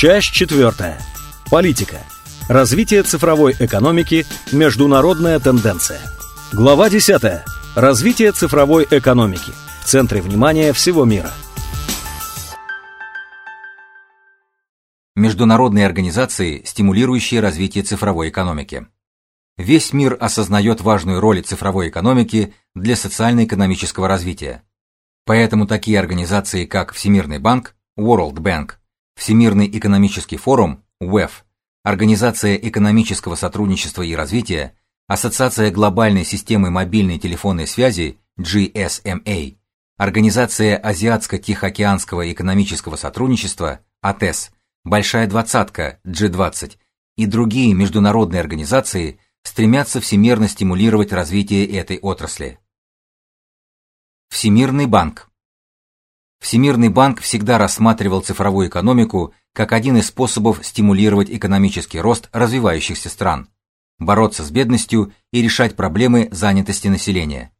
Часть четвертая. Политика. Развитие цифровой экономики. Международная тенденция. Глава 10. Развитие цифровой экономики. В центре внимания всего мира. Международные организации, стимулирующие развитие цифровой экономики. Весь мир осознает важную роль цифровой экономики для социально-экономического развития. Поэтому такие организации, как Всемирный банк, World Bank, Всемирный экономический форум, УЭФ, Организация экономического сотрудничества и развития, Ассоциация глобальной системы мобильной телефонной связи, GSMA, Организация Азиатско-Тихоокеанского экономического сотрудничества, АТЭС, Большая двадцатка, G20 и другие международные организации стремятся всемирно стимулировать развитие этой отрасли. Всемирный банк Всемирный банк всегда рассматривал цифровую экономику как один из способов стимулировать экономический рост развивающихся стран, бороться с бедностью и решать проблемы занятости населения.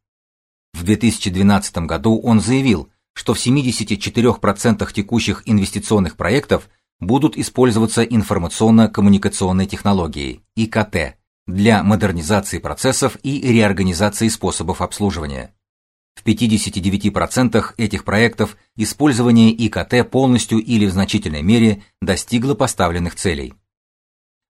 В 2012 году он заявил, что в 74% текущих инвестиционных проектов будут использоваться информационно-коммуникационные технологии ИКТ для модернизации процессов и реорганизации способов обслуживания. В 59% этих проектов использование ИКТ полностью или в значительной мере достигло поставленных целей.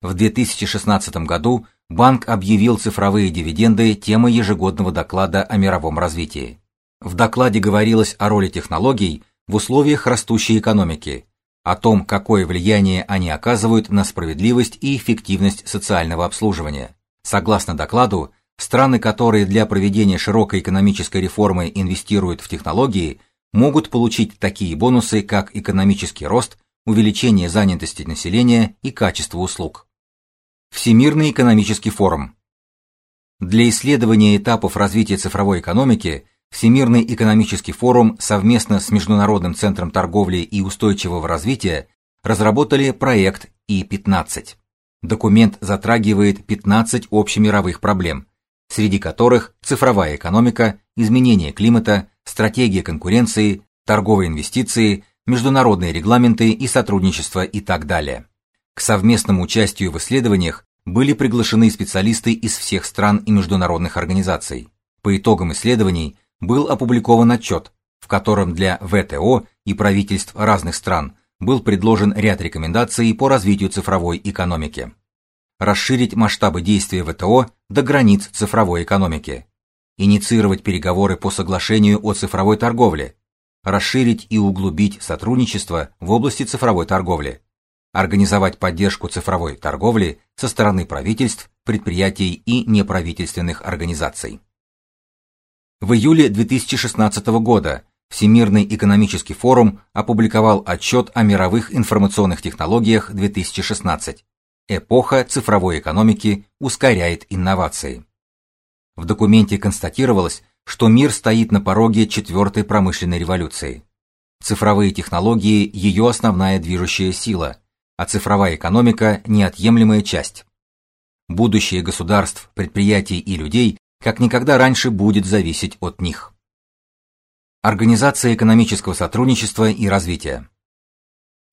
В 2016 году банк объявил цифровые дивиденды темой ежегодного доклада о мировом развитии. В докладе говорилось о роли технологий в условиях растущей экономики, о том, какое влияние они оказывают на справедливость и эффективность социального обслуживания. Согласно докладу, Страны, которые для проведения широкой экономической реформы инвестируют в технологии, могут получить такие бонусы, как экономический рост, увеличение занятости населения и качество услуг. Всемирный экономический форум. Для исследования этапов развития цифровой экономики Всемирный экономический форум совместно с Международным центром торговли и устойчивого развития разработали проект И-15. Документ затрагивает 15 общемировых проблем, среди которых цифровая экономика, изменение климата, стратегия конкуренции, торговые инвестиции, международные регламенты и сотрудничество и так далее. К совместному участию в исследованиях были приглашены специалисты из всех стран и международных организаций. По итогам исследований был опубликован отчет, в котором для ВТО и правительств разных стран был предложен ряд рекомендаций по развитию цифровой экономики расширить масштабы действия ВТО до границ цифровой экономики, инициировать переговоры по соглашению о цифровой торговле, расширить и углубить сотрудничество в области цифровой торговли, организовать поддержку цифровой торговли со стороны правительств, предприятий и неправительственных организаций. В июле 2016 года Всемирный экономический форум опубликовал отчет о мировых информационных технологиях 2016 Эпоха цифровой экономики ускоряет инновации. В документе констатировалось, что мир стоит на пороге четвертой промышленной революции. Цифровые технологии ее основная движущая сила, а цифровая экономика неотъемлемая часть. Будущее государств, предприятий и людей как никогда раньше будет зависеть от них. Организация экономического сотрудничества и развития.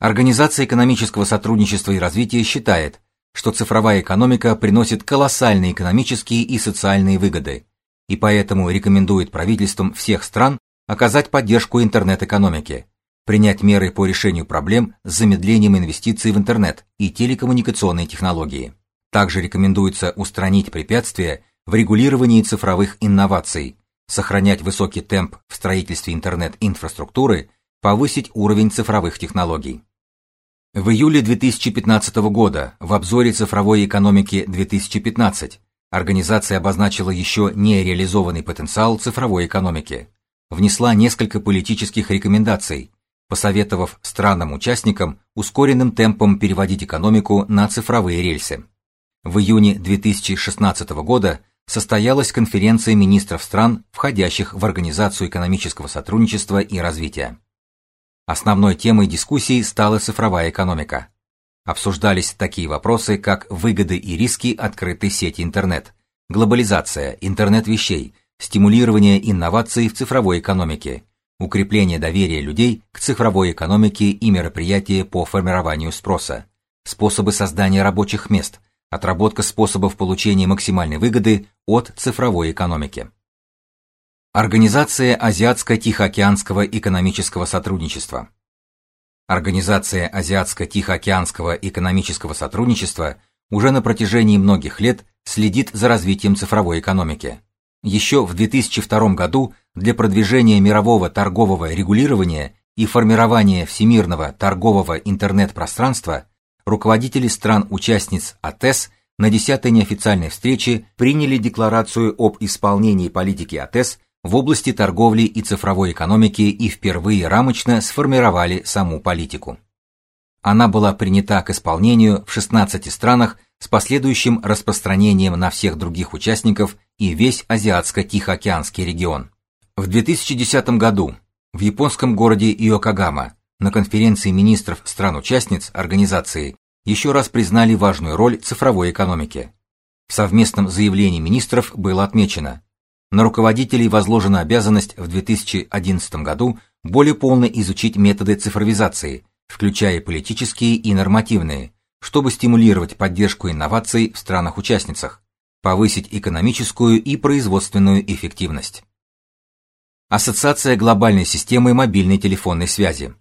Организация экономического сотрудничества и развития считает, что цифровая экономика приносит колоссальные экономические и социальные выгоды, и поэтому рекомендует правительствам всех стран оказать поддержку интернет-экономике, принять меры по решению проблем с замедлением инвестиций в интернет и телекоммуникационные технологии. Также рекомендуется устранить препятствия в регулировании цифровых инноваций, сохранять высокий темп в строительстве интернет-инфраструктуры, повысить уровень цифровых технологий. В июле 2015 года в обзоре цифровой экономики 2015 организация обозначила еще не реализованный потенциал цифровой экономики, внесла несколько политических рекомендаций, посоветовав странам-участникам ускоренным темпом переводить экономику на цифровые рельсы. В июне 2016 года состоялась конференция министров стран, входящих в Организацию экономического сотрудничества и развития. Основной темой дискуссий стала цифровая экономика. Обсуждались такие вопросы, как выгоды и риски открытой сети интернет, глобализация, интернет вещей, стимулирование инноваций в цифровой экономике, укрепление доверия людей к цифровой экономике и мероприятия по формированию спроса, способы создания рабочих мест, отработка способов получения максимальной выгоды от цифровой экономики. Организация Азиатско-Тихоокеанского экономического сотрудничества. Организация Азиатско-Тихоокеанского экономического сотрудничества уже на протяжении многих лет следит за развитием цифровой экономики. Еще в 2002 году для продвижения мирового торгового регулирования и формирования всемирного торгового интернет-пространства руководители стран-участниц АТЭС на 10-й неофициальной встрече приняли декларацию об исполнении политики АТЭС в области торговли и цифровой экономики и впервые рамочно сформировали саму политику. Она была принята к исполнению в 16 странах с последующим распространением на всех других участников и весь Азиатско-Тихоокеанский регион. В 2010 году в японском городе Иокогама на конференции министров стран-участниц организации еще раз признали важную роль цифровой экономики. В совместном заявлении министров было отмечено: на руководителей возложена обязанность в 2011 году более полно изучить методы цифровизации, включая политические и нормативные, чтобы стимулировать поддержку инноваций в странах-участницах, повысить экономическую и производственную эффективность. Ассоциация глобальной системы мобильной телефонной связи.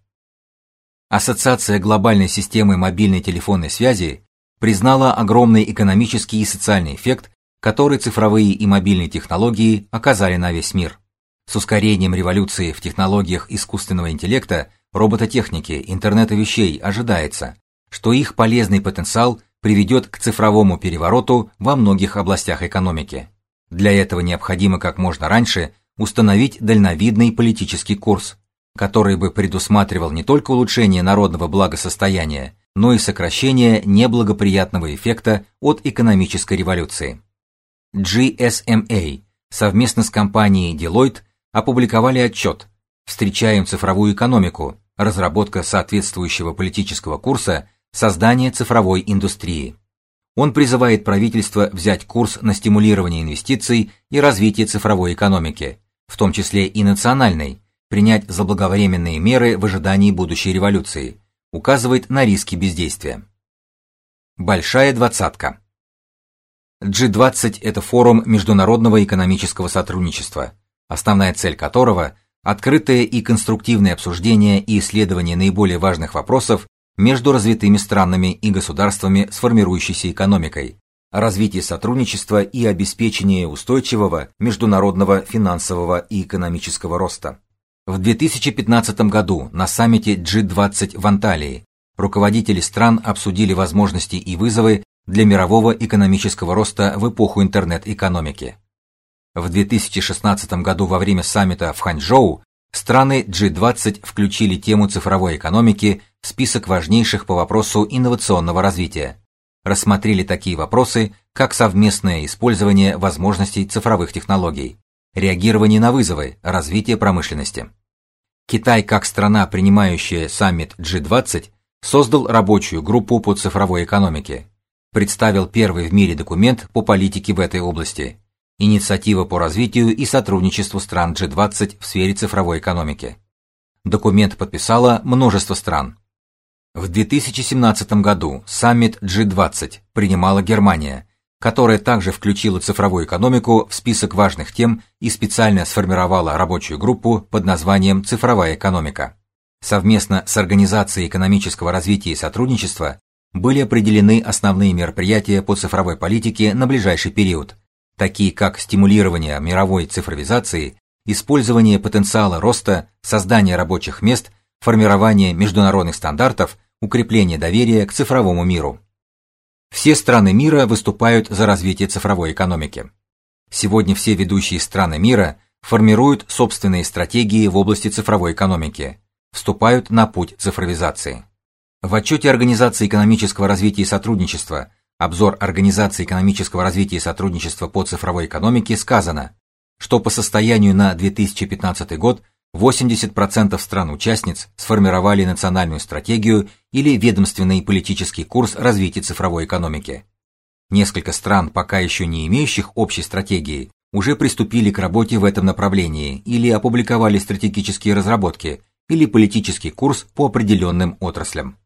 Ассоциация глобальной системы мобильной телефонной связи признала огромный экономический и социальный эффект который цифровые и мобильные технологии оказали на весь мир. С ускорением революции в технологиях искусственного интеллекта, робототехники, интернета вещей ожидается, что их полезный потенциал приведет к цифровому перевороту во многих областях экономики. Для этого необходимо как можно раньше установить дальновидный политический курс, который бы предусматривал не только улучшение народного благосостояния, но и сокращение неблагоприятного эффекта от экономической революции. GSMA совместно с компанией Deloitte опубликовали отчет «Встречаем цифровую экономику. Разработка соответствующего политического курса. Создание цифровой индустрии». Он призывает правительство взять курс на стимулирование инвестиций и развитие цифровой экономики, в том числе и национальной, принять заблаговременные меры в ожидании будущей революции, указывает на риски бездействия. Большая двадцатка. G20 это форум международного экономического сотрудничества, основная цель которого открытое и конструктивное обсуждение и исследование наиболее важных вопросов между развитыми странами и государствами с формирующейся экономикой, развитие сотрудничества и обеспечение устойчивого международного финансового и экономического роста. В 2015 году на саммите G20 в Анталии руководители стран обсудили возможности и вызовы для мирового экономического роста в эпоху интернет-экономики. В 2016 году во время саммита в Ханчжоу страны G20 включили тему цифровой экономики в список важнейших по вопросу инновационного развития. Рассмотрели такие вопросы, как совместное использование возможностей цифровых технологий, реагирование на вызовы, развитие промышленности. Китай, как страна, принимающая саммит G20, создал рабочую группу по цифровой экономике представил первый в мире документ по политике в этой области. Инициатива по развитию и сотрудничеству стран G20 в сфере цифровой экономики. Документ подписало множество стран. В 2017 году саммит G20 принимала Германия, которая также включила цифровую экономику в список важных тем и специально сформировала рабочую группу под названием Цифровая экономика. Совместно с Организацией экономического развития и сотрудничества были определены основные мероприятия по цифровой политике на ближайший период, такие как стимулирование мировой цифровизации, использование потенциала роста, создание рабочих мест, формирование международных стандартов, укрепление доверия к цифровому миру. Все страны мира выступают за развитие цифровой экономики. Сегодня все ведущие страны мира формируют собственные стратегии в области цифровой экономики, вступают на путь цифровизации. В отчете Организации экономического развития и сотрудничества Обзор Организации экономического развития и сотрудничества по цифровой экономике сказано, что по состоянию на 2015 год 80% стран-участниц сформировали национальную стратегию или ведомственный политический курс развития цифровой экономики. Несколько стран, пока еще не имеющих общей стратегии, уже приступили к работе в этом направлении или опубликовали стратегические разработки или политический курс по определенным отраслям.